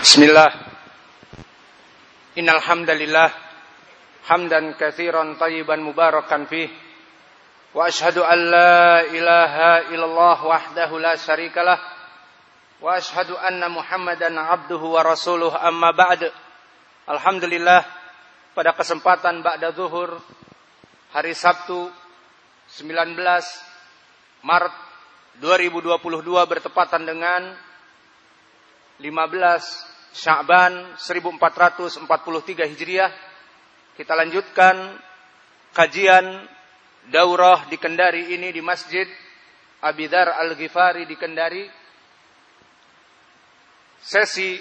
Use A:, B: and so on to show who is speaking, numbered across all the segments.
A: Bismillah. Innal hamdalillah hamdan katsiran tayyiban mubarakan fih. Wa ashhadu an la ilaha illallah wahdahu la syarikalah wa ashhadu anna muhammadan abduhu wa rasuluh amma ba'd. Alhamdulillah pada kesempatan ba'da zuhur hari Sabtu 19 Maret 2022 bertepatan dengan 15 Sya'ban 1443 Hijriah. Kita lanjutkan kajian daurah di Kendari ini di Masjid Abidar Al-Ghifari di Kendari. Sesi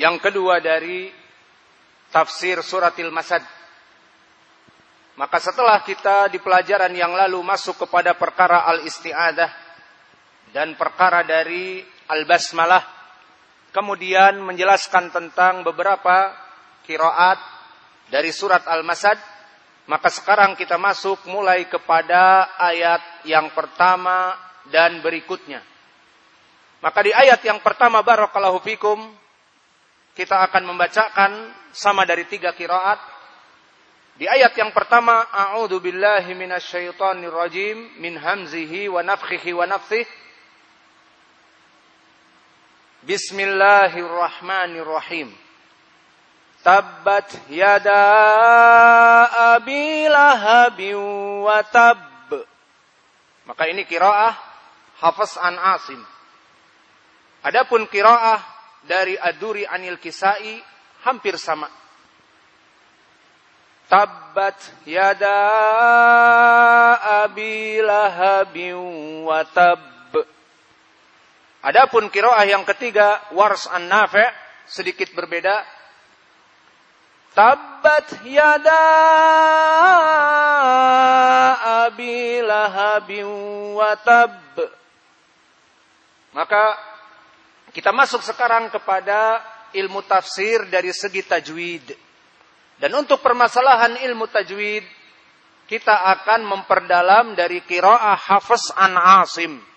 A: yang kedua dari tafsir suratil Masad. Maka setelah kita di pelajaran yang lalu masuk kepada perkara al-isti'adah dan perkara dari al-basmalah kemudian menjelaskan tentang beberapa kiraat dari surat al-masad. Maka sekarang kita masuk mulai kepada ayat yang pertama dan berikutnya. Maka di ayat yang pertama barakallahu fikum kita akan membacakan sama dari tiga kiraat di ayat yang pertama a'udzu billahi min hamzihi wa nafthihi wa nafthihi Bismillahirrahmanirrahim. Tabbat yada abi lahabin wa. Maka ini kiraah Hafiz an Asim. Adapun kiraah dari Aduri Anil Kisai hampir sama. Tabbat yada abi lahabin wa. Adapun kiroah yang ketiga, wars an nafi sedikit berbeda. Tabbat yada abi lahabin wa tab. Maka kita masuk sekarang kepada ilmu tafsir dari segi tajwid. Dan untuk permasalahan ilmu tajwid, kita akan memperdalam dari kiroah hafaz an asim.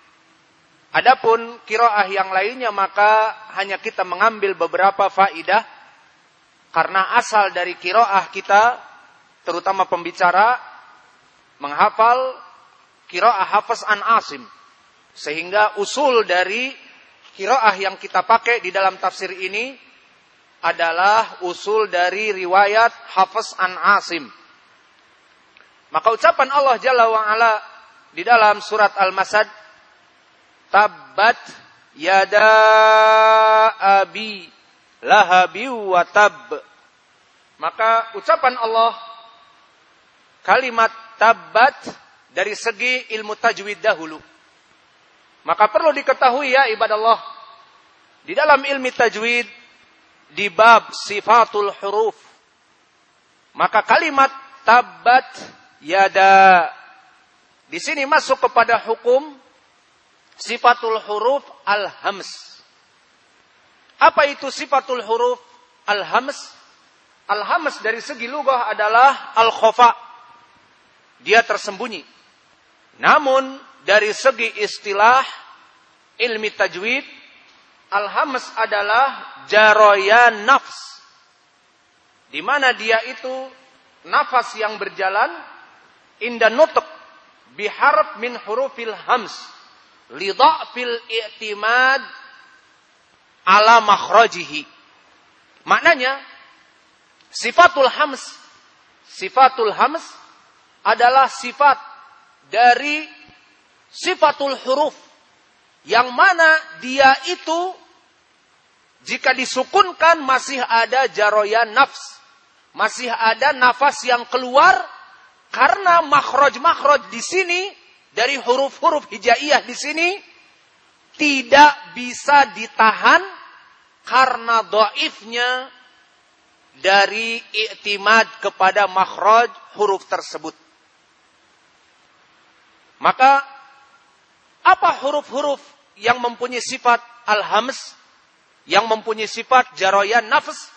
A: Adapun kiroah yang lainnya maka hanya kita mengambil beberapa faidah. Karena asal dari kiroah kita terutama pembicara menghafal kiroah hafaz an asim. Sehingga usul dari kiroah yang kita pakai di dalam tafsir ini adalah usul dari riwayat hafaz an asim. Maka ucapan Allah Jalla wa'ala di dalam surat Al-Masad Tabbat yada abi lahabi wa tab. Maka ucapan Allah kalimat tabbat dari segi ilmu tajwid dahulu. Maka perlu diketahui ya ibadah Allah. Di dalam ilmu tajwid di bab sifatul huruf. Maka kalimat tabbat yada di sini masuk kepada hukum sifatul huruf al-hams. Apa itu sifatul huruf al-hams? Al-hams dari segi lugah adalah al-khofa. Dia tersembunyi. Namun dari segi istilah ilmi tajwid, al-hams adalah jaroya nafs. Di mana dia itu nafas yang berjalan indah nutuk biharf min hurufil hams lidha'fil i'timad ala makhrajihi. Maknanya sifatul hams. Sifatul hams adalah sifat dari sifatul huruf. Yang mana dia itu jika disukunkan masih ada jaroya nafs. Masih ada nafas yang keluar karena makhraj-makhraj di sini dari huruf-huruf hijaiyah di sini tidak bisa ditahan karena doifnya dari iktimad kepada makhraj huruf tersebut. Maka apa huruf-huruf yang mempunyai sifat al-hams, yang mempunyai sifat jaroyan nafs,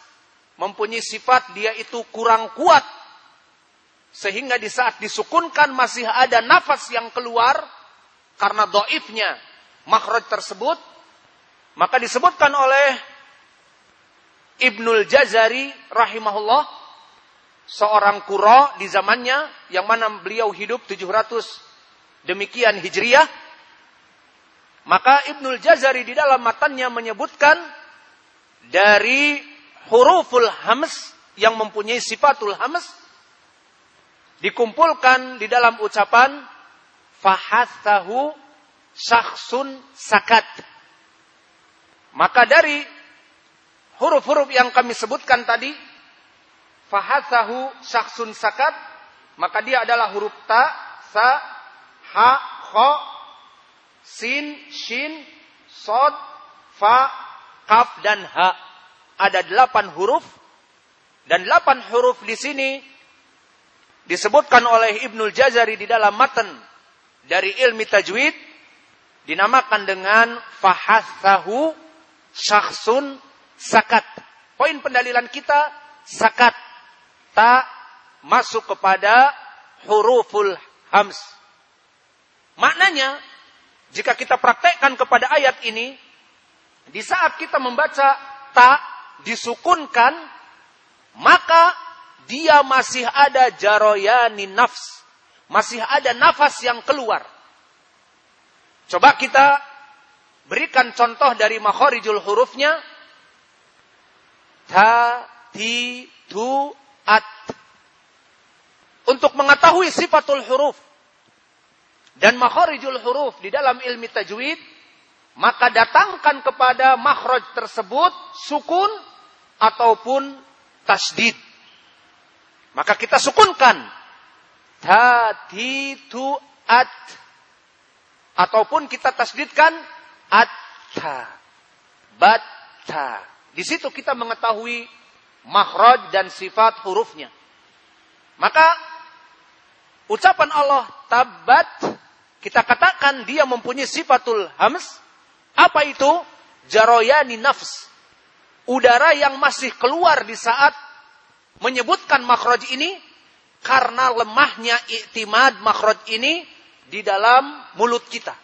A: mempunyai sifat dia itu kurang kuat sehingga di saat disukunkan masih ada nafas yang keluar karena doifnya makhraj tersebut. Maka disebutkan oleh Ibnul Jazari rahimahullah seorang kuro di zamannya yang mana beliau hidup 700 demikian hijriyah maka Ibnul Jazari di dalam matanya menyebutkan dari huruful hams yang mempunyai sifatul hams dikumpulkan di dalam ucapan fahathahu syakhsun sakat maka dari huruf-huruf yang kami sebutkan tadi, fahasahu syakhsun sakat, maka dia adalah huruf ta, sa, ha, kho, sin, shin, sod, fa, kaf, dan ha. Ada delapan huruf, dan delapan huruf di sini disebutkan oleh Ibnul Jazari di dalam matan dari ilmi tajwid dinamakan dengan fahasahu syakhsun sakat. Poin pendalilan kita sakat. Tak masuk kepada huruful hams. Maknanya, jika kita praktekkan kepada ayat ini, di saat kita membaca tak disukunkan, maka dia masih ada jaroyani nafs. Masih ada nafas yang keluar. Coba kita berikan contoh dari makhorijul hurufnya ta, ti, tu, at. Untuk mengetahui sifatul huruf dan makharijul huruf di dalam ilmi tajwid, maka datangkan kepada makhraj tersebut sukun ataupun tasdid. Maka kita sukunkan ta, ti, tu, at. Ataupun kita tasdidkan atta, batta. Di situ kita mengetahui makhraj dan sifat hurufnya. Maka ucapan Allah tabat kita katakan dia mempunyai sifatul hams. Apa itu? Jaroyani nafs. Udara yang masih keluar di saat menyebutkan makhraj ini karena lemahnya iktimad makhraj ini di dalam mulut kita.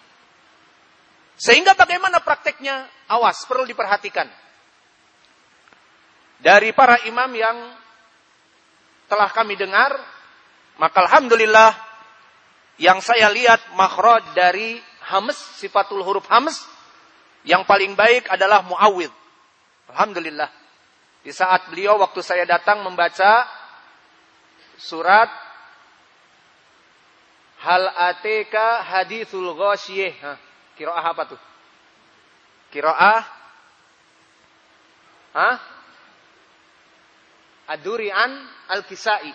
A: Sehingga bagaimana prakteknya? Awas, perlu diperhatikan dari para imam yang telah kami dengar, maka alhamdulillah yang saya lihat makhraj dari hams, sifatul huruf hams, yang paling baik adalah muawid. Alhamdulillah. Di saat beliau waktu saya datang membaca surat Hal ateka hadithul ghasyih. Kiroah apa tuh? Kiroah? Hah? Adurian Al-Kisai.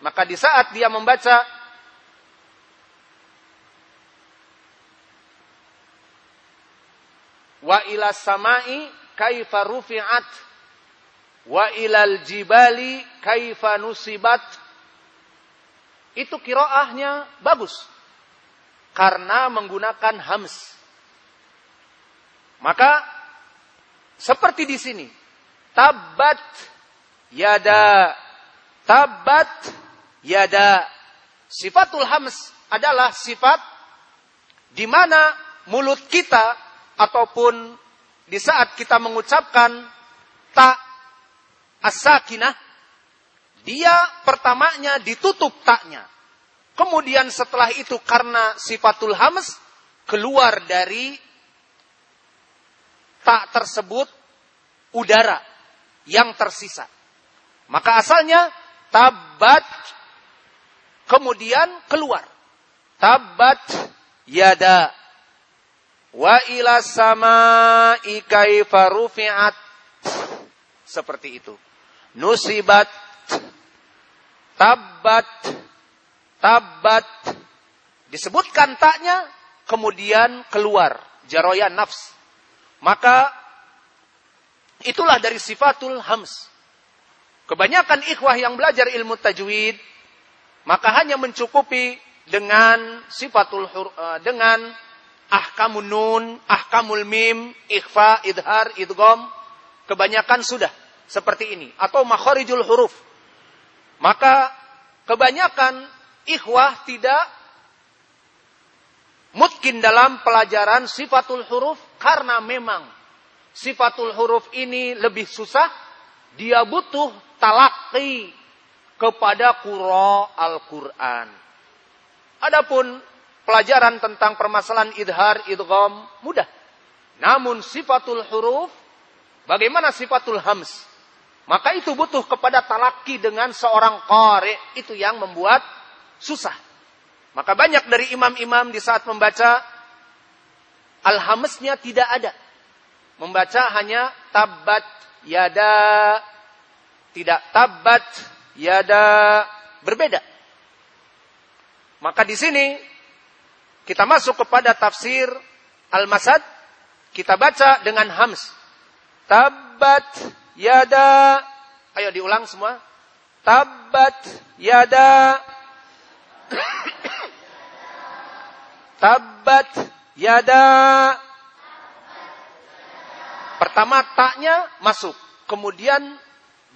A: Maka di saat dia membaca Wa ila samai kaifa rufi'at wa ilal jibali kaifa nusibat. Itu kiroahnya bagus. Karena menggunakan hams. Maka seperti di sini. Tabat yada. Tabat yada. Sifatul hams adalah sifat di mana mulut kita ataupun di saat kita mengucapkan tak asakinah dia pertamanya ditutup taknya kemudian setelah itu karena sifatul hams keluar dari tak tersebut udara yang tersisa maka asalnya tabat kemudian keluar. Tabat yada wa ila sama kaifa rufi'at seperti itu. Nusibat tabat tabat disebutkan taknya kemudian keluar jaroya nafs. Maka itulah dari sifatul hams. Kebanyakan ikhwah yang belajar ilmu tajwid maka hanya mencukupi dengan sifatul uh, dengan ahkamun nun, ahkamul mim, ikhfa, idhar, idgham, kebanyakan sudah seperti ini atau makharijul huruf. Maka kebanyakan ikhwah tidak mungkin dalam pelajaran sifatul huruf karena memang sifatul huruf ini lebih susah Dia butuh talaki kepada kuro Al-Quran. Adapun pelajaran tentang permasalahan idhar, idgham mudah. Namun sifatul huruf, bagaimana sifatul hams? Maka itu butuh kepada talaki dengan seorang qari. Itu yang membuat susah. Maka banyak dari imam-imam di saat membaca Alhamesnya tidak ada. Membaca hanya tabat yada. Tidak tabat yada. Berbeda. Maka di sini kita masuk kepada tafsir Al-Masad. Kita baca dengan hams. Tabat yada. Ayo diulang semua. Tabat yada. Tabat yada. Pertama taknya masuk. Kemudian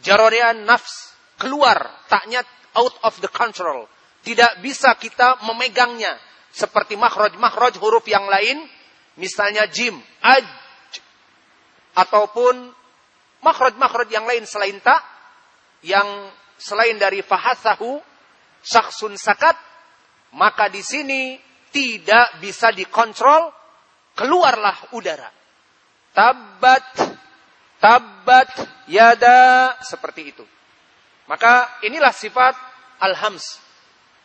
A: jarorian nafs keluar. Taknya out of the control. Tidak bisa kita memegangnya. Seperti makhraj-makhraj huruf yang lain. Misalnya jim, aj. Ataupun makhraj-makhraj yang lain selain tak. Yang selain dari fahasahu, syaksun sakat. Maka di sini tidak bisa dikontrol, keluarlah udara. Tabat, tabat, yada, seperti itu. Maka inilah sifat al-hams.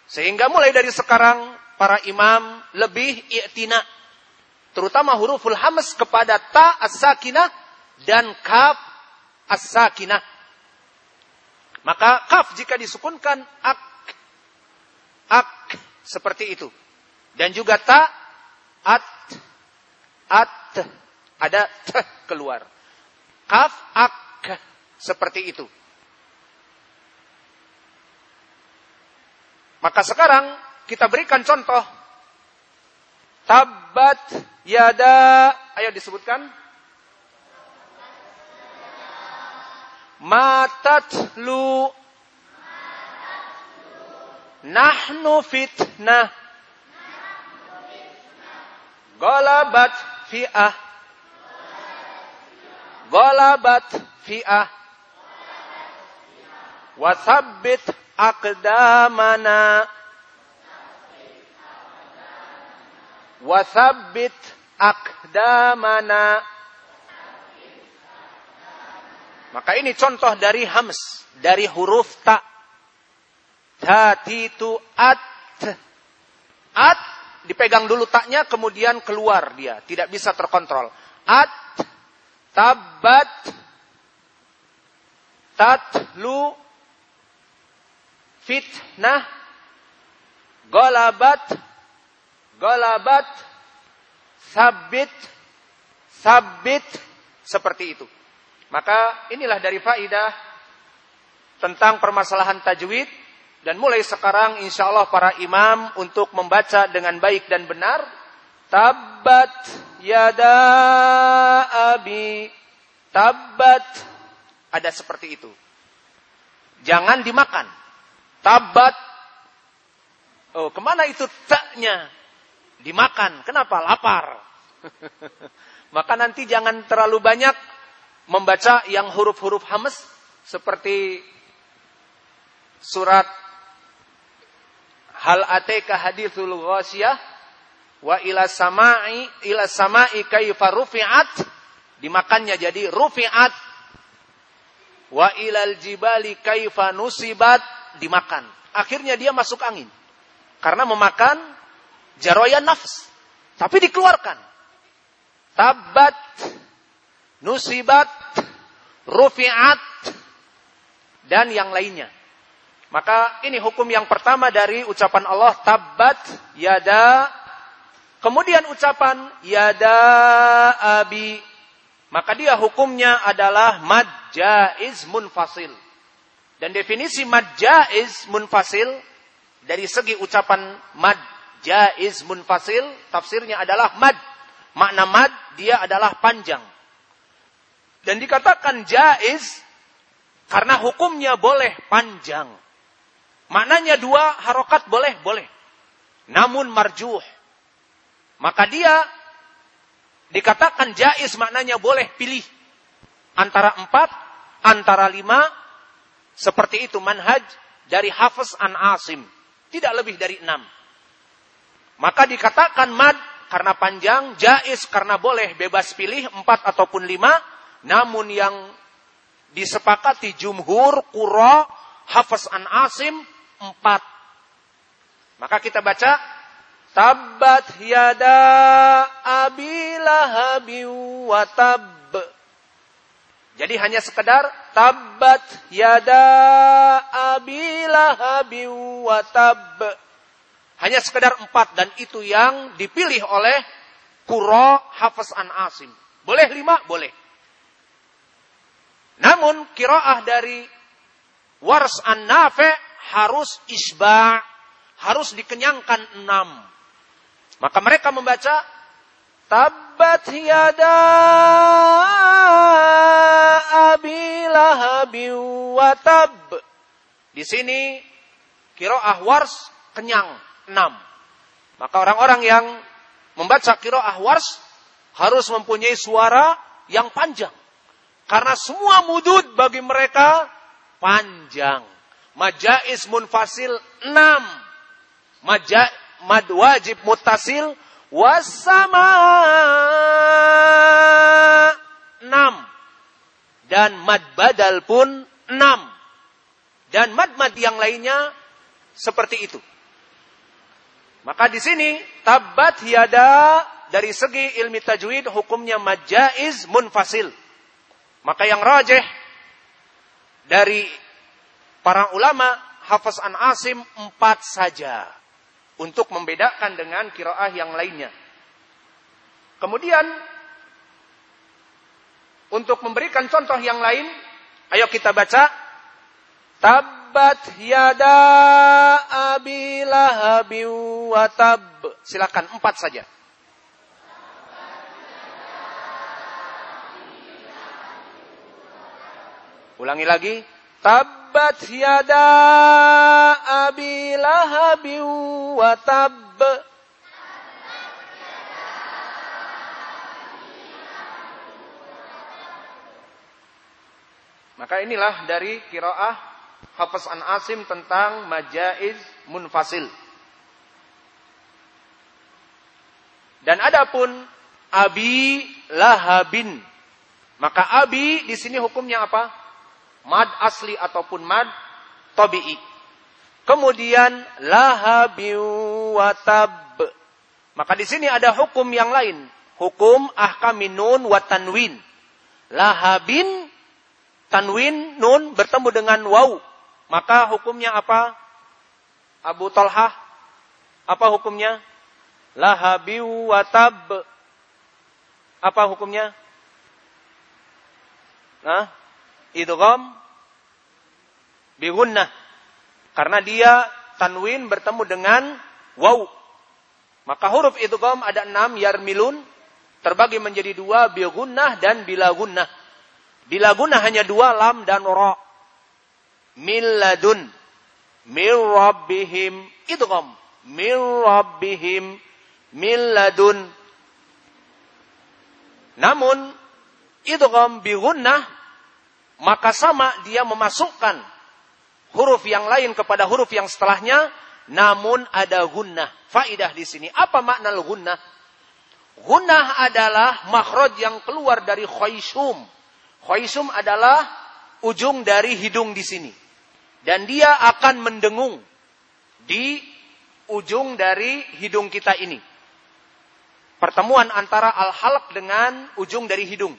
A: Sehingga mulai dari sekarang para imam lebih i'tina. Terutama huruful hams kepada ta as-sakinah dan kaf as-sakinah. Maka kaf jika disukunkan ak ak seperti itu. Dan juga ta, at, at, ada t keluar. Kaf, ak, seperti itu. Maka sekarang kita berikan contoh. Tabat yada, ayo disebutkan. ما تتلو نحن فتنة. غلبت فئة. غلبت فئة. وثبت أقدامنا. وثبت أقدامنا. Maka ini contoh dari hams. Dari huruf ta. Tatitu at. At dipegang dulu taknya kemudian keluar dia, tidak bisa terkontrol. At tabat tatlu fitnah golabat golabat sabit sabit seperti itu. Maka inilah dari faidah tentang permasalahan tajwid dan mulai sekarang insya Allah para imam untuk membaca dengan baik dan benar. Tabat yada abi. Tabat. Ada seperti itu. Jangan dimakan. Tabat. Oh, ke mana itu taknya? Dimakan. Kenapa? Lapar. Maka nanti jangan terlalu banyak membaca yang huruf-huruf hames seperti surat Hal ateka hadithul ghasyah wa ila sama'i ila sama'i kaifa rufi'at dimakannya jadi rufi'at wa ilal jibali kaifa nusibat dimakan. Akhirnya dia masuk angin. Karena memakan jaroya nafs. Tapi dikeluarkan. Tabat, nusibat, rufi'at, dan yang lainnya. Maka ini hukum yang pertama dari ucapan Allah tabat yada. Kemudian ucapan yada abi. Maka dia hukumnya adalah mad jaiz munfasil. Dan definisi mad jaiz munfasil dari segi ucapan mad jaiz munfasil tafsirnya adalah mad. Makna mad dia adalah panjang. Dan dikatakan jaiz karena hukumnya boleh panjang. Maknanya dua harokat boleh, boleh. Namun marjuh. Maka dia dikatakan jais maknanya boleh pilih. Antara empat antara lima seperti itu manhaj dari Hafiz an Asim. Tidak lebih dari enam. Maka dikatakan mad karena panjang, jais karena boleh bebas pilih empat ataupun lima. Namun yang disepakati jumhur, kuro, Hafiz an Asim empat. Maka kita baca Tabbat yada abilahabi wa tab. Jadi hanya sekedar tabbat yada abilahabi wa tab. Hanya sekedar empat dan itu yang dipilih oleh Kuro Hafiz An Asim. Boleh lima? Boleh. Namun kiroah dari Wars An Nafe harus isba' harus dikenyangkan enam. Maka mereka membaca Tabat yada abilahabi watab. Di sini kiroah wars kenyang enam. Maka orang-orang yang membaca kiroah wars harus mempunyai suara yang panjang. Karena semua mudud bagi mereka panjang. Majais munfasil enam. Majais mad wajib mutasil wasama enam dan mad badal pun enam dan mad-mad yang lainnya seperti itu. Maka di sini tabat hiada dari segi ilmi tajwid hukumnya majaiz munfasil. Maka yang rajih dari para ulama Hafiz an Asim empat saja untuk membedakan dengan kiroah yang lainnya. Kemudian untuk memberikan contoh yang lain, ayo kita baca Tabat yada abi lahabi wa tab. Silakan empat saja. Ulangi lagi. Tabbat yada abi lahabi wa. Maka inilah dari kiroah Hafiz an Asim tentang majaiz munfasil. Dan adapun abi lahabin. Maka abi di sini hukumnya apa? Mad asli ataupun mad tabi'i. Kemudian lahabi watab. Maka di sini ada hukum yang lain. Hukum ahkamin nun wa tanwin. Lahabin tanwin nun bertemu dengan waw. Maka hukumnya apa? Abu Talhah. Apa hukumnya? Lahabi watab. Apa hukumnya? Nah, idgham bi Karena dia tanwin bertemu dengan waw. Maka huruf idgham ada enam yarmilun terbagi menjadi dua bi dan bila gunnah. Bila gunnah hanya dua lam dan ra. Milladun min rabbihim idgham min rabbihim milladun namun idgham bi maka sama dia memasukkan huruf yang lain kepada huruf yang setelahnya, namun ada gunnah. Faidah di sini. Apa makna gunnah? Gunnah adalah makhraj yang keluar dari khaysum. Khaysum adalah ujung dari hidung di sini. Dan dia akan mendengung di ujung dari hidung kita ini. Pertemuan antara al-halq dengan ujung dari hidung.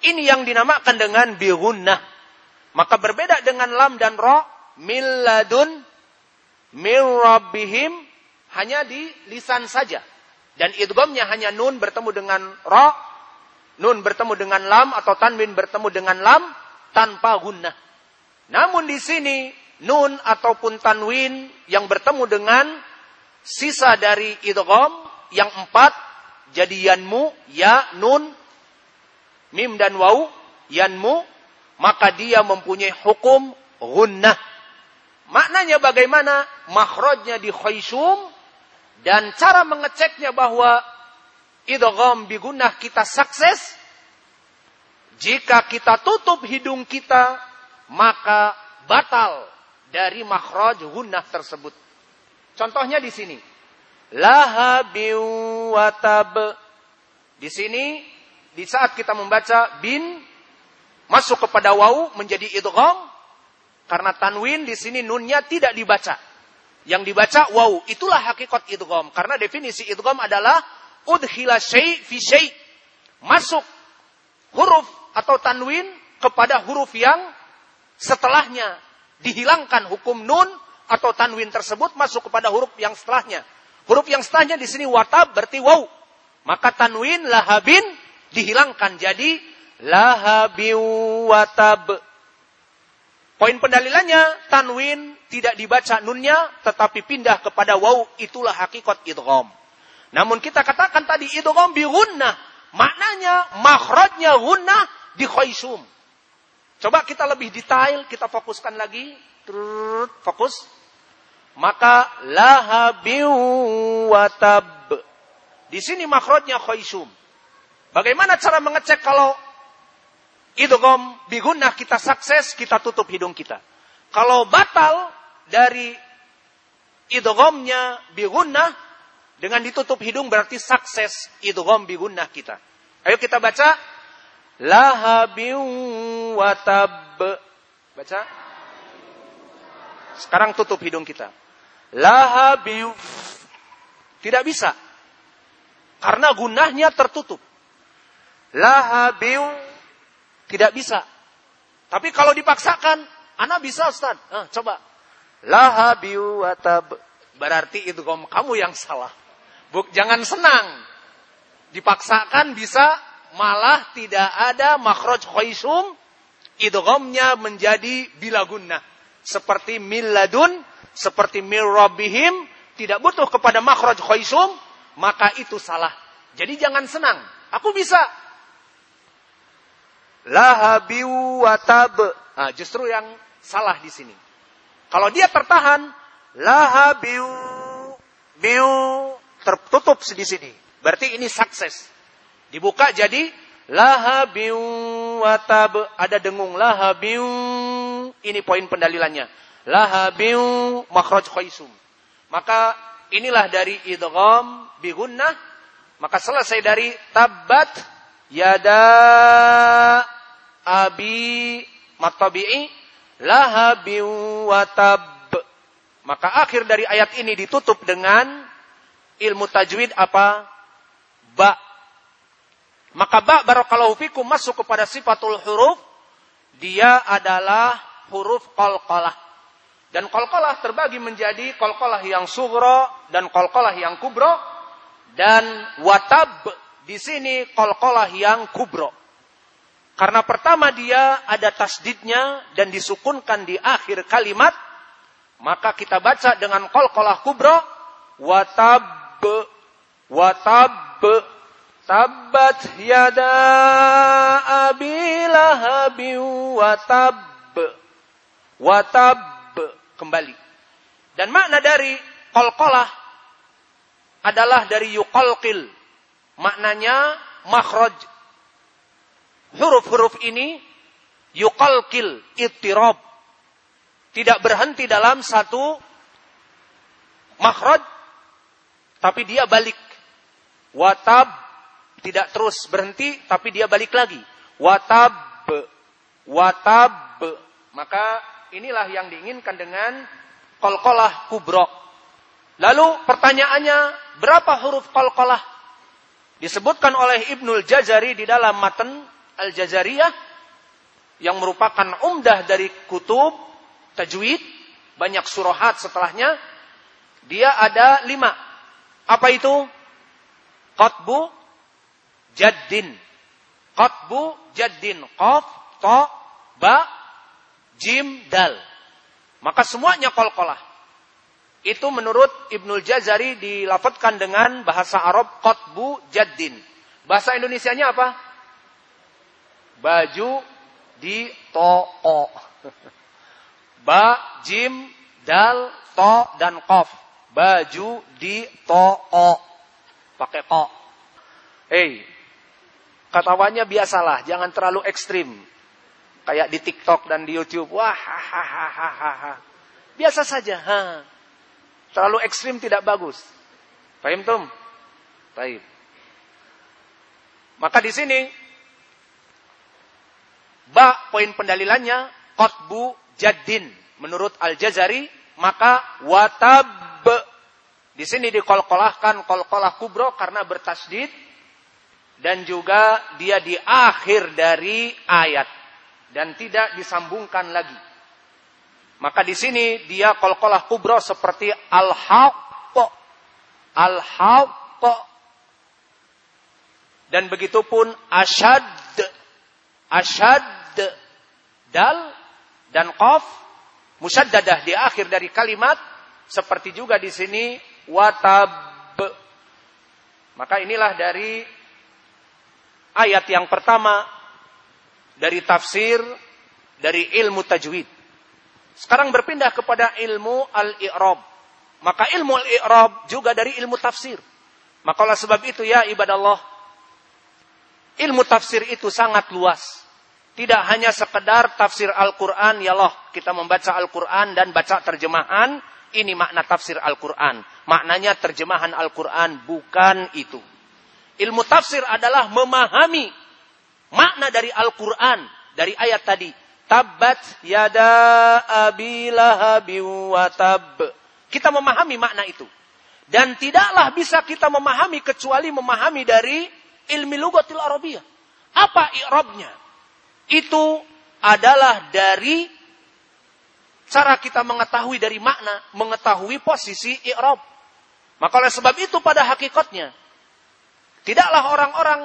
A: Ini yang dinamakan dengan bihunnah. Maka berbeda dengan lam dan ro, milladun min rabbihim hanya di lisan saja. Dan idghamnya hanya nun bertemu dengan ro, nun bertemu dengan lam atau tanwin bertemu dengan lam tanpa gunnah. Namun di sini nun ataupun tanwin yang bertemu dengan sisa dari idgham yang empat jadi yanmu ya nun mim dan waw yanmu maka dia mempunyai hukum gunnah. Maknanya bagaimana? Makhrajnya di khaysum dan cara mengeceknya bahwa idgham bi gunnah kita sukses Jika kita tutup hidung kita, maka batal dari makhraj gunnah tersebut. Contohnya di sini. Lahabiu watab. Di sini, di saat kita membaca bin, masuk kepada wau menjadi idgham. Karena tanwin di sini nunnya tidak dibaca. Yang dibaca wau. Itulah hakikat idgham. Karena definisi idgham adalah udhila syai' fi syai' masuk huruf atau tanwin kepada huruf yang setelahnya dihilangkan hukum nun atau tanwin tersebut masuk kepada huruf yang setelahnya. Huruf yang setelahnya di sini watab berarti waw. Maka tanwin lahabin dihilangkan jadi lahabi watab. Poin pendalilannya tanwin tidak dibaca nunnya tetapi pindah kepada waw itulah hakikat idgham. Namun kita katakan tadi idgham bi gunnah Maknanya makhrajnya gunnah di khaisum. Coba kita lebih detail, kita fokuskan lagi. Fokus. Maka lahabiu watab. Di sini makhrajnya khaisum. Bagaimana cara mengecek kalau idgham bigunnah kita sukses, kita tutup hidung kita. Kalau batal dari idghamnya bigunnah, dengan ditutup hidung berarti sukses idgham bi gunnah kita. Ayo kita baca lahabin watab. Baca. Sekarang tutup hidung kita. Lahabin. Tidak bisa. Karena gunahnya tertutup. Lahabin. Tidak bisa. Tapi kalau dipaksakan, anak bisa Ustaz. Nah, coba. Lahabiu watab. Berarti itu kamu yang salah. Buk, jangan senang. Dipaksakan bisa malah tidak ada makhraj khaisum idghamnya menjadi bilagunna. Seperti miladun, seperti mil rabbihim, tidak butuh kepada makhraj khaisum, maka itu salah. Jadi jangan senang. Aku bisa. Lahabiu watab. Nah, justru yang salah di sini. Kalau dia tertahan, lahabiu biu tertutup di sini. Berarti ini sukses. Dibuka jadi lahabiu watab ada dengung lahabiu ini poin pendalilannya. Lahabiu makhraj khaisum. Maka inilah dari idgham bi gunnah maka selesai dari tabat yada abi matabi'i lahabiu watab. Maka akhir dari ayat ini ditutup dengan ilmu tajwid apa? Ba. Maka ba barakallahu fikum masuk kepada sifatul huruf. Dia adalah huruf qalqalah. Dan qalqalah terbagi menjadi qalqalah yang sugro dan qalqalah yang kubro. Dan watab di sini qalqalah yang kubro. Karena pertama dia ada tasdidnya dan disukunkan di akhir kalimat. Maka kita baca dengan qalqalah kubro. Watab watab tabat yada abi lahabi watab watab kembali dan makna dari kolkolah adalah dari yukolkil maknanya makhraj huruf-huruf ini yukolkil ittirob tidak berhenti dalam satu makhraj tapi dia balik. Watab tidak terus berhenti, tapi dia balik lagi. Watab, watab. Maka inilah yang diinginkan dengan kolkolah kubro. Lalu pertanyaannya, berapa huruf kolkolah? Disebutkan oleh Ibnul Jazari di dalam matan Al-Jazariyah yang merupakan umdah dari kutub tajwid, banyak surohat setelahnya. Dia ada lima. Apa itu? Qatbu jaddin. Qatbu jaddin. Qaf, to, ba, jim, dal. Maka semuanya kol-kolah. Itu menurut Ibnul Jazari dilafatkan dengan bahasa Arab qatbu jaddin. Bahasa Indonesianya apa? Baju di to'o. Ba, jim, dal, to, dan qaf baju di to'o. Pakai ko. Hei, Ketawanya biasalah, jangan terlalu ekstrim. Kayak di TikTok dan di YouTube. Wah, hahaha. Biasa saja. Ha. Terlalu ekstrim tidak bagus. Paham tum? Baik. Maka di sini ba poin pendalilannya qatbu jaddin menurut Al-Jazari maka watab di sini dikolkolahkan kolkolah kubro karena bertasdid dan juga dia di akhir dari ayat dan tidak disambungkan lagi. Maka di sini dia kolkolah kubro seperti al-haqq, al-haqq, dan begitu pun asyad, asyad, dal, dan qaf, musyaddadah di akhir dari kalimat, seperti juga di sini watab. Maka inilah dari ayat yang pertama. Dari tafsir. Dari ilmu tajwid. Sekarang berpindah kepada ilmu al-i'rab. Maka ilmu al-i'rab juga dari ilmu tafsir. Maka oleh sebab itu ya ibadah Allah, ilmu tafsir itu sangat luas. Tidak hanya sekedar tafsir Al-Quran, ya Allah, kita membaca Al-Quran dan baca terjemahan, ini makna tafsir Al-Quran. Maknanya terjemahan Al-Quran, bukan itu. Ilmu tafsir adalah memahami makna dari Al-Quran. Dari ayat tadi. Tabbat yada abilah wa tab. Kita memahami makna itu. Dan tidaklah bisa kita memahami kecuali memahami dari ilmi lugatil Arabiyah. Apa i'rabnya? Itu adalah dari cara kita mengetahui dari makna, mengetahui posisi i'rab. Maka oleh sebab itu pada hakikatnya Tidaklah orang-orang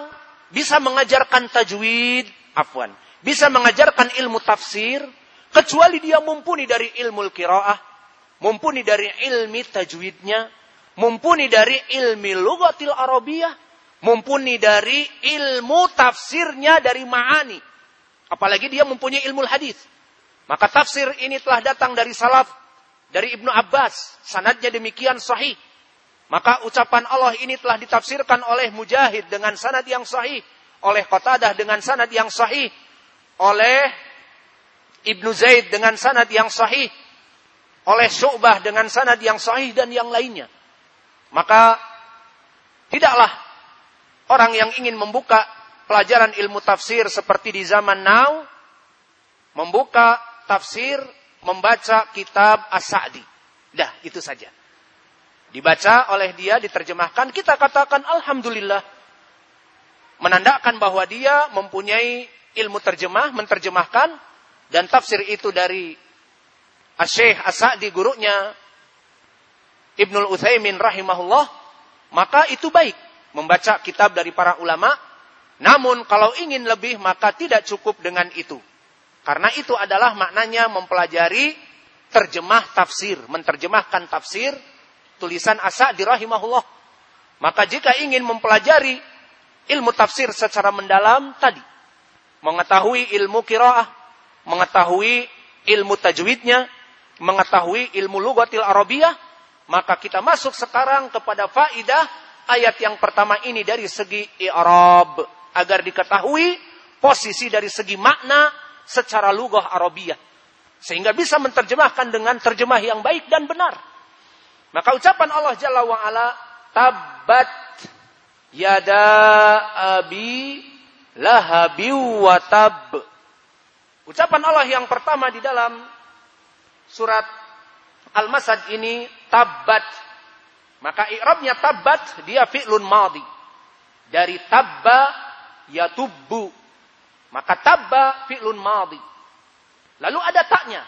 A: bisa mengajarkan tajwid, afwan, bisa mengajarkan ilmu tafsir, kecuali dia mumpuni dari ilmu kiraah, mumpuni dari ilmi tajwidnya, mumpuni dari ilmi lugatil arabiyah, mumpuni dari ilmu tafsirnya dari ma'ani. Apalagi dia mempunyai ilmu hadis. Maka tafsir ini telah datang dari salaf, dari Ibnu Abbas. Sanadnya demikian sahih. Maka ucapan Allah ini telah ditafsirkan oleh Mujahid dengan sanad yang sahih, oleh Qatadah dengan sanad yang sahih, oleh Ibnu Zaid dengan sanad yang sahih, oleh Syu'bah dengan sanad yang sahih dan yang lainnya. Maka tidaklah orang yang ingin membuka pelajaran ilmu tafsir seperti di zaman now membuka tafsir membaca kitab As-Sa'di. Dah, itu saja dibaca oleh dia, diterjemahkan, kita katakan Alhamdulillah. Menandakan bahwa dia mempunyai ilmu terjemah, menerjemahkan, dan tafsir itu dari Asyikh As-Sa'di gurunya Ibnul Uthaymin rahimahullah, maka itu baik membaca kitab dari para ulama. Namun kalau ingin lebih maka tidak cukup dengan itu. Karena itu adalah maknanya mempelajari terjemah tafsir, menerjemahkan tafsir tulisan Asa dirahimahullah. Maka jika ingin mempelajari ilmu tafsir secara mendalam tadi, mengetahui ilmu kiraah, mengetahui ilmu tajwidnya, mengetahui ilmu lugatil arabiyah, maka kita masuk sekarang kepada faidah ayat yang pertama ini dari segi i'rab agar diketahui posisi dari segi makna secara lugah arabiyah sehingga bisa menerjemahkan dengan terjemah yang baik dan benar. Maka ucapan Allah Jalla wa ala tabat yada abi lahabi wa tab. Ucapan Allah yang pertama di dalam surat Al-Masad ini tabat. Maka i'rabnya tabat dia fi'lun madhi. Dari tabba yatubbu. Maka tabba fi'lun madhi. Lalu ada taknya.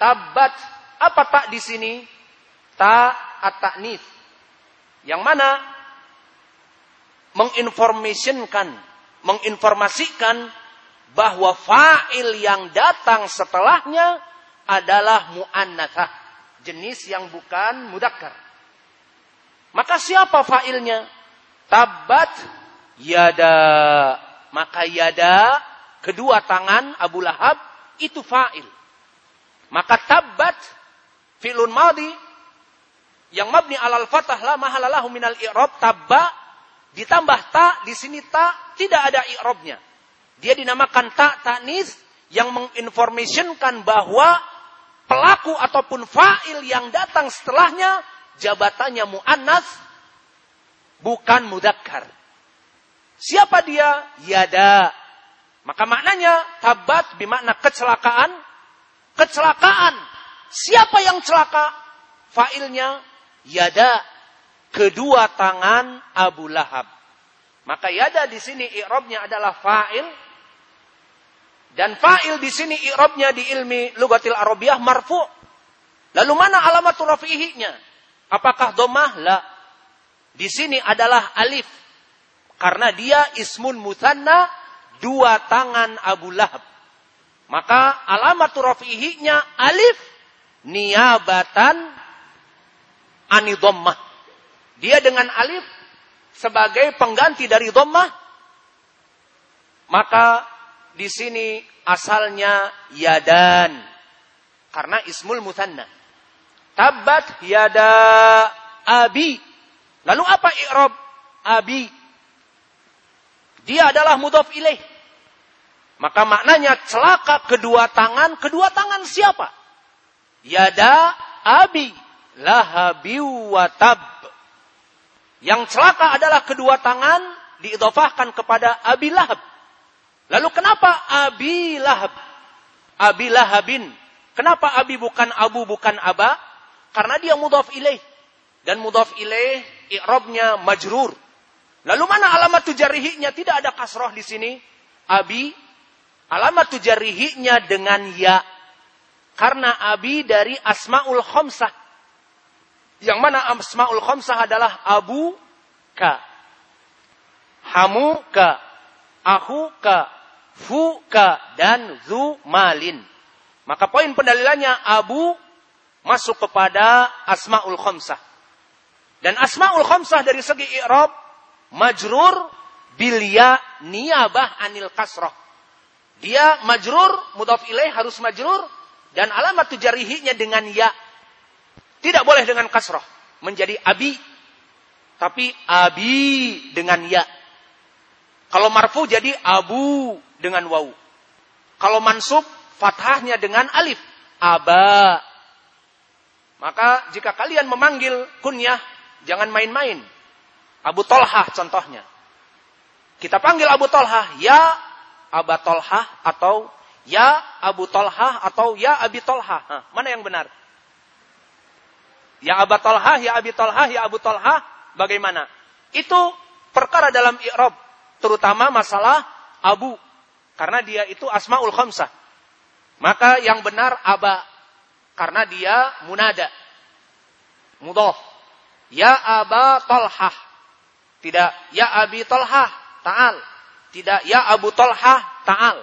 A: Tabat. Apa tak di sini? Ta at-ta'nis. Yang mana menginformationkan, menginformasikan bahwa fa'il yang datang setelahnya adalah mu'annathah. Jenis yang bukan mudakkar. Maka siapa fa'ilnya? Tabat yada. Maka yada, kedua tangan Abu Lahab, itu fa'il. Maka tabat, fi'lun madi, yang mabni alal fatah la mahalalahu minal i'rab tabba ditambah ta di sini ta tidak ada i'rabnya. Dia dinamakan ta ta'nis yang menginformationkan bahwa pelaku ataupun fa'il yang datang setelahnya jabatannya mu'annas bukan mudakkar. Siapa dia? Yada. Maka maknanya tabat bermakna kecelakaan. Kecelakaan. Siapa yang celaka? Fa'ilnya yada. Kedua tangan Abu Lahab. Maka yada di sini i'rabnya adalah fa'il dan fa'il di sini i'rabnya di ilmi lugatil arabiyah marfu. Lalu mana alamat rafi'ihinya? Apakah domah? La. Di sini adalah alif. Karena dia ismun mutanna dua tangan Abu Lahab. Maka alamat rafi'ihinya alif niabatan anidommah. Dia dengan alif sebagai pengganti dari dhammah maka di sini asalnya yadan. Karena ismul mutanna tabat yada abi. Lalu apa i'rab? Abi. Dia adalah mudhaf ilaih. Maka maknanya celaka kedua tangan kedua tangan siapa? Yada abi. Lahabi wa tab yang celaka adalah kedua tangan diidofahkan kepada Abi Lahab. Lalu kenapa Abi Lahab? Abi Lahabin. Kenapa Abi bukan Abu bukan Aba? Karena dia mudhaf ilaih. Dan mudhaf ilaih i'rabnya majrur. Lalu mana alamat tujarihnya? Tidak ada kasroh di sini. Abi alamat tujarihnya dengan ya. Karena Abi dari Asmaul Khamsah yang mana asmaul khamsah adalah Abu Ka, Hamu Ka, Ahu Ka, Fu Ka, dan Zu Malin. Maka poin pendalilannya Abu masuk kepada asmaul khamsah. Dan asmaul khamsah dari segi i'rab majrur bilya niyabah anil kasroh. Dia majrur, mudhaf ilaih harus majrur dan alamat tujarihinya dengan ya tidak boleh dengan kasroh. Menjadi abi. Tapi abi dengan ya. Kalau marfu jadi abu dengan wau. Kalau mansub fathahnya dengan alif. Aba. Maka jika kalian memanggil kunyah, jangan main-main. Abu Tolhah contohnya. Kita panggil Abu Tolhah, ya Aba Tolhah atau ya Abu Tolhah atau ya Abi Tolhah. Nah, mana yang benar? Ya Abu Talha, ya Abi Talha, ya Abu Talha, bagaimana? Itu perkara dalam i'rab, terutama masalah Abu. Karena dia itu asmaul khamsah. Maka yang benar aba karena dia munada. Mudhaf. Ya Aba Talha. Tidak ya Abi Talha, ta'al. Tidak ya Abu Talha, ta'al.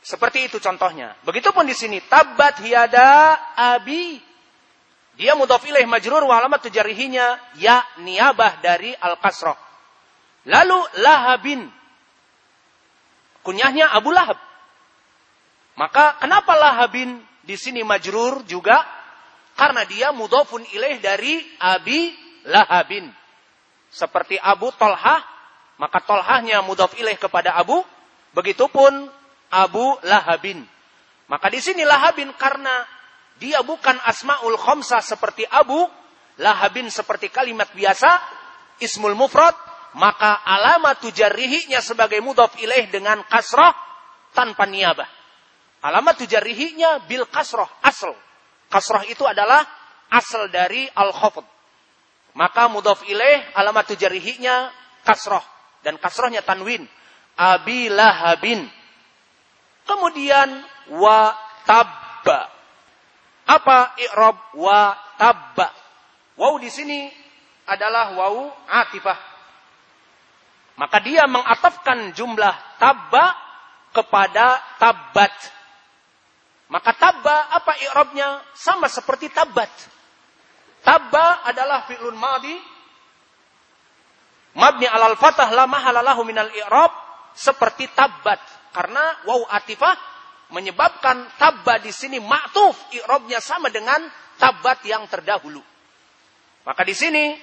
A: Seperti itu contohnya. Begitupun di sini tabat hiada abi dia mudhaf ilaih majrur wa alamat tujarihinya ya niabah dari al-kasrah. Lalu Lahabin. Kunyahnya Abu Lahab. Maka kenapa Lahabin di sini majrur juga? Karena dia mudhafun ilaih dari Abi Lahabin. Seperti Abu Tolhah, maka Tolhahnya mudhaf ilaih kepada Abu. Begitupun Abu Lahabin. Maka di sini Lahabin karena dia bukan asmaul khomsah seperti Abu, Lahabin seperti kalimat biasa, ismul mufrad, maka alamat tujarrihinya sebagai mudhaf ilaih dengan kasroh tanpa niabah. Alamat tujarrihinya bil kasroh, asal. Kasroh itu adalah asal dari al khafd. Maka mudhaf ilaih alamat tujarrihinya kasroh. Dan kasrohnya tanwin. Abi lahabin. Kemudian wa tabba. Apa i'rab wa tabba? Waw di sini adalah waw atifah. Maka dia mengatafkan jumlah tabba kepada tabbat. Maka tabba apa i'rabnya? Sama seperti tabbat. Tabba adalah fi'lun madi mabni alal fatah la mahalalahu minal i'rab seperti tabbat. Karena waw atifah menyebabkan tabba di sini ma'tuf i'rabnya sama dengan tabat yang terdahulu. Maka di sini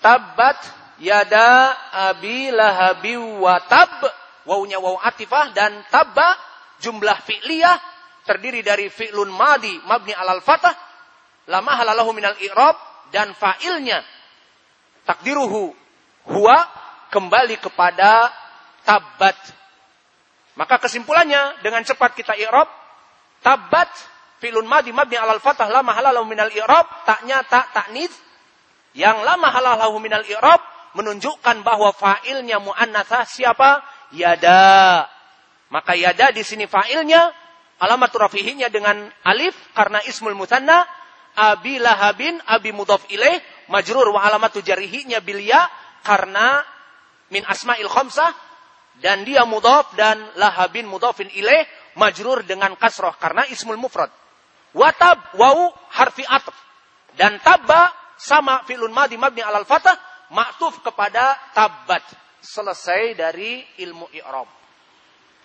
A: tabat yada abi lahabi wa tab wawunya waw atifah dan tabba jumlah fi'liyah terdiri dari fi'lun madi mabni alal fatah lama halalahu minal i'rab dan fa'ilnya takdiruhu huwa kembali kepada tabat. Maka kesimpulannya dengan cepat kita i'rab tabat fi'lun madi mabni alal fatah lama halalahu minal i'rab taknya tak taknis yang lama halalahu minal i'rab menunjukkan bahwa fa'ilnya muannatsa siapa? Yada. Maka yada di sini fa'ilnya alamat rafihinya dengan alif karena ismul musanna abi lahabin abi mudhaf ilaih majrur wa alamatu jarihinya bilya karena min asma'il khamsah dan dia mudhaf dan lahabin mudhafin ilaih majrur dengan kasroh karena ismul mufrad. Watab wau harfi atf dan tabba sama filun madi mabni alal fatah maktuf kepada tabat. Selesai dari ilmu i'rab.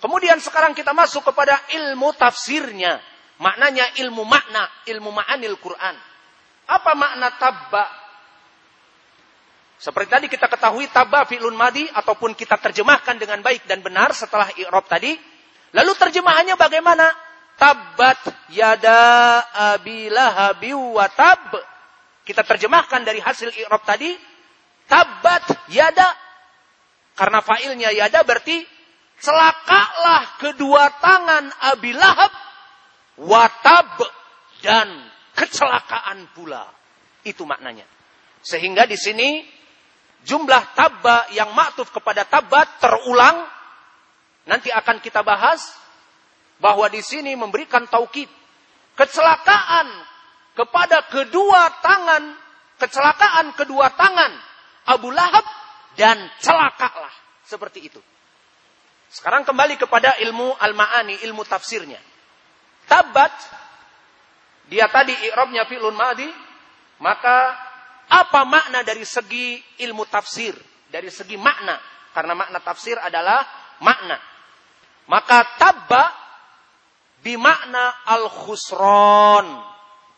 A: Kemudian sekarang kita masuk kepada ilmu tafsirnya. Maknanya ilmu makna, ilmu ma'anil Quran. Apa makna tabba? Seperti tadi kita ketahui tabba fi'lun madi ataupun kita terjemahkan dengan baik dan benar setelah i'rab tadi. Lalu terjemahannya bagaimana? Tabbat yada abilahabi wa tab. Kita terjemahkan dari hasil i'rab tadi. Tabbat yada. Karena fa'ilnya yada berarti celakalah kedua tangan Abi Lahab watab dan kecelakaan pula. Itu maknanya. Sehingga di sini jumlah tabba yang maktuf kepada tabat terulang. Nanti akan kita bahas bahwa di sini memberikan taukid. Kecelakaan kepada kedua tangan, kecelakaan kedua tangan Abu Lahab dan celakalah. Seperti itu. Sekarang kembali kepada ilmu al-ma'ani, ilmu tafsirnya. Tabat dia tadi i'rabnya fi'lun madi, maka apa makna dari segi ilmu tafsir, dari segi makna? Karena makna tafsir adalah makna. Maka tabba bimakna al-khusron,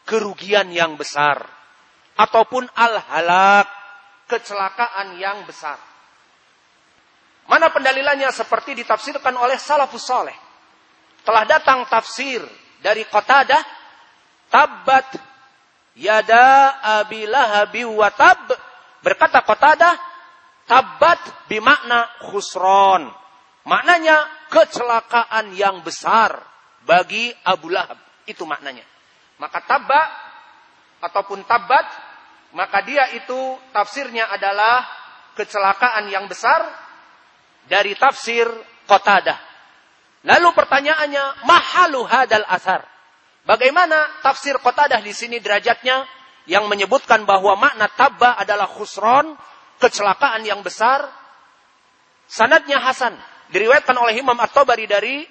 A: kerugian yang besar. Ataupun al-halak, kecelakaan yang besar. Mana pendalilannya? Seperti ditafsirkan oleh salafus soleh telah datang tafsir dari Qatadah. Tabbat yada Abi Lahabi wa tab. Berkata Tabbat bimakna khusron. Maknanya kecelakaan yang besar bagi Abu Lahab. Itu maknanya. Maka tabba ataupun tabat maka dia itu tafsirnya adalah kecelakaan yang besar dari tafsir Qatadah. Lalu pertanyaannya, mahalu hadal asar. Bagaimana tafsir Qatadah di sini derajatnya yang menyebutkan bahwa makna tabba adalah khusron, kecelakaan yang besar. Sanadnya Hasan. Diriwayatkan oleh Imam At-Tabari dari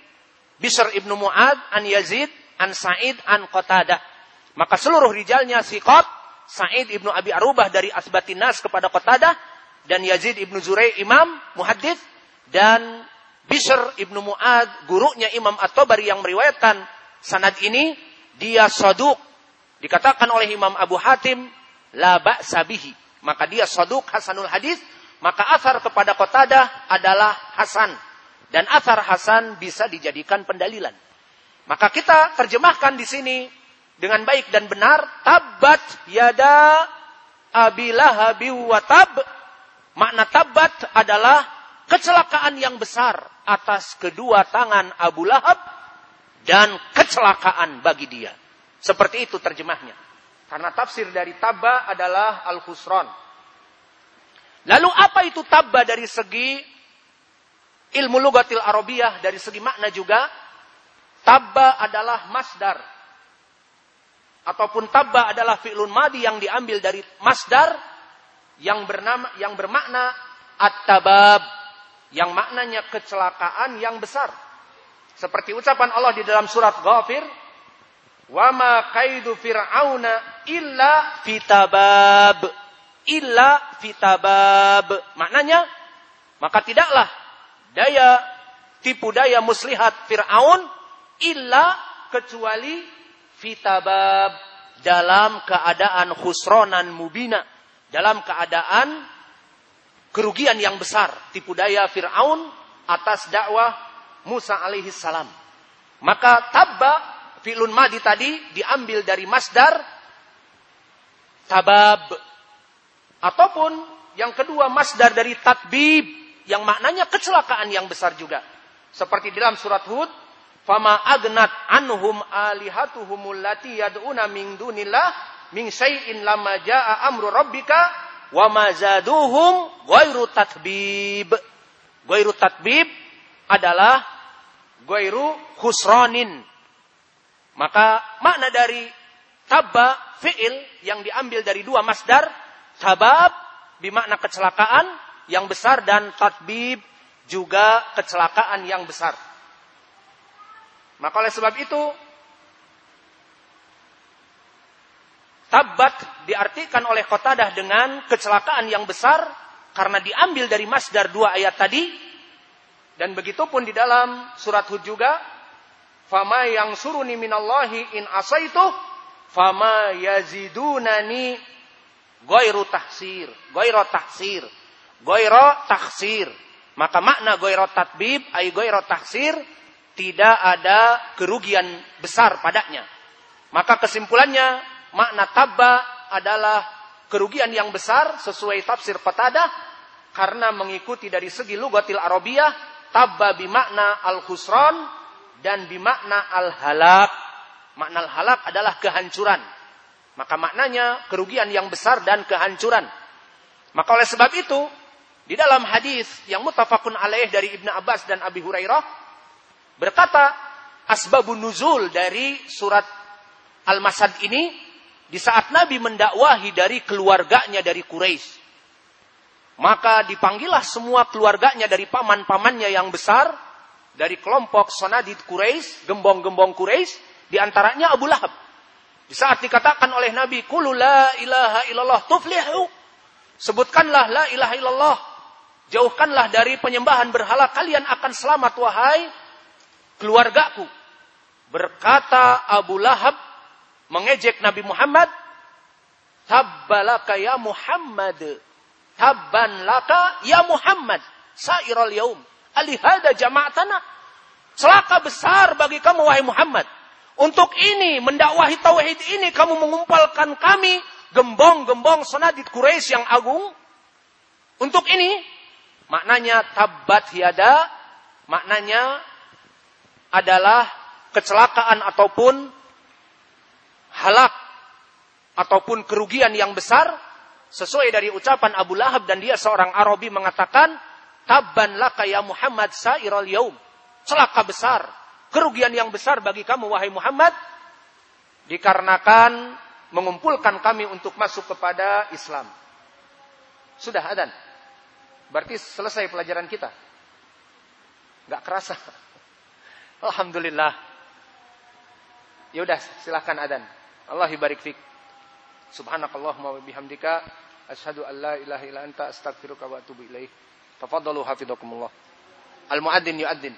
A: Bishr ibnu Mu'ad, an Yazid, an Sa'id, an Qatadah. Maka seluruh rijalnya sikot, Sa'id ibnu Abi Arubah dari Asbatinas kepada Qatadah, dan Yazid ibnu Zurai imam, muhadith, dan Bishr ibnu Mu'ad, gurunya Imam At-Tabari yang meriwayatkan sanad ini, dia saduk. Dikatakan oleh Imam Abu Hatim, la ba'sa bihi. Maka dia saduk hasanul hadis, maka asar kepada Qatadah adalah hasan. Dan asar hasan bisa dijadikan pendalilan. Maka kita terjemahkan di sini dengan baik dan benar, tabat yada abilahabi wa tab. Makna tabat adalah kecelakaan yang besar atas kedua tangan Abu Lahab dan kecelakaan bagi dia. Seperti itu terjemahnya. Karena tafsir dari tabba adalah al-khusran. Lalu apa itu tabba dari segi ilmu lugatil arabiyah dari segi makna juga? Tabba adalah masdar. Ataupun tabba adalah fi'lun madi yang diambil dari masdar yang bernama yang bermakna at-tabab yang maknanya kecelakaan yang besar. Seperti ucapan Allah di dalam surat Ghafir, "Wa ma kaidu fir'auna illa fitabab." Illa fitabab. Maknanya, maka tidaklah daya tipu daya muslihat Fir'aun illa kecuali fitabab dalam keadaan khusronan mubina, dalam keadaan kerugian yang besar tipu daya Firaun atas dakwah Musa alaihi salam. Maka tabba fi'lun madi tadi diambil dari masdar tabab ataupun yang kedua masdar dari tatbib yang maknanya kecelakaan yang besar juga. Seperti dalam surat Hud, "Fama agnat anhum alihatuhumul lati yad'una min dunillah min syai'in lama jaa amru rabbika wa mazaduhum ghairu tatbib. Ghairu tatbib adalah ghairu khusranin. Maka makna dari tabba fi'il yang diambil dari dua masdar, tabab bermakna kecelakaan yang besar dan tatbib juga kecelakaan yang besar. Maka oleh sebab itu Tabat diartikan oleh Qatadah dengan kecelakaan yang besar karena diambil dari masdar dua ayat tadi dan begitu pun di dalam surat Hud juga fama yang suruni minallahi in asaitu fama yazidunani goiru tahsir goiro tahsir goiro tahsir. Maka makna goiro tatbib ay goiro tahsir tidak ada kerugian besar padanya. Maka kesimpulannya makna tabba adalah kerugian yang besar sesuai tafsir Qatadah karena mengikuti dari segi lugatil Arabiyah tabba bimakna al-khusran dan bimakna al-halak. Makna al-halak adalah kehancuran. Maka maknanya kerugian yang besar dan kehancuran. Maka oleh sebab itu, di dalam hadis yang mutafakun alaih dari Ibnu Abbas dan Abi Hurairah berkata asbabun nuzul dari surat Al-Masad ini di saat Nabi mendakwahi dari keluarganya dari Quraisy. Maka dipanggillah semua keluarganya dari paman-pamannya yang besar. Dari kelompok Sonadid Quraisy, gembong-gembong Quraisy, di antaranya Abu Lahab. Di saat dikatakan oleh Nabi, Kulu la ilaha illallah tuflihu. Sebutkanlah la ilaha illallah. Jauhkanlah dari penyembahan berhala. Kalian akan selamat wahai keluargaku. Berkata Abu Lahab mengejek Nabi Muhammad, Tabbalaka ya Muhammad. Tabban laka ya Muhammad. Sairal yaum. Alihada jama'atana. Celaka besar bagi kamu wahai Muhammad. Untuk ini, mendakwahi tauhid ini, kamu mengumpulkan kami, gembong-gembong sonadit Quraisy yang agung. Untuk ini, maknanya tabat hiada, maknanya adalah kecelakaan ataupun halak ataupun kerugian yang besar sesuai dari ucapan Abu Lahab dan dia seorang Arabi mengatakan tabban laka ya Muhammad sairal yaum. Celaka besar kerugian yang besar bagi kamu wahai Muhammad dikarenakan mengumpulkan kami untuk masuk kepada Islam. Sudah adan berarti selesai pelajaran kita. Nggak kerasa. Alhamdulillah. Ya udah silahkan adan Allah barik fik. Subhanakallahumma wa bihamdika asyhadu an la ilaha illa anta astaghfiruka wa atubu ilaik. Tafaddalu hafizakumullah. Al muadzin yuadzin.